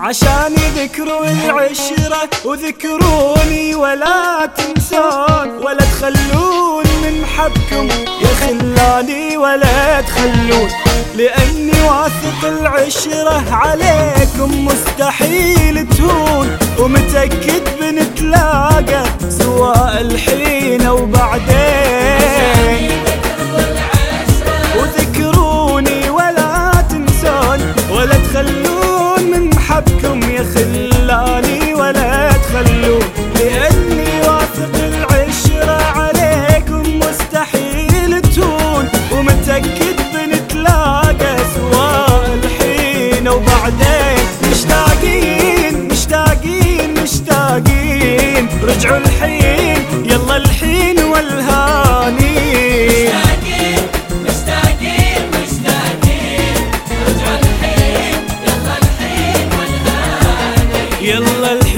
عشان يذكروا العشرة وذكروني ولا تنسون ولا تخلون من حبكم يا خلاني ولا تخلون لأني واثق العشرة عليكم مستحيل تهون. ومتأكد بنتلاقى سواء الحين أو بعدين. بنتلاقى سواء الحين أو بعدين مشتاقين مشتاقين مشتاقين. رجعوا الحين يلا الحين والهاني مشتاقين مشتاقين مشتاقين رجع الحين يلا الحين والهاني يلا الحين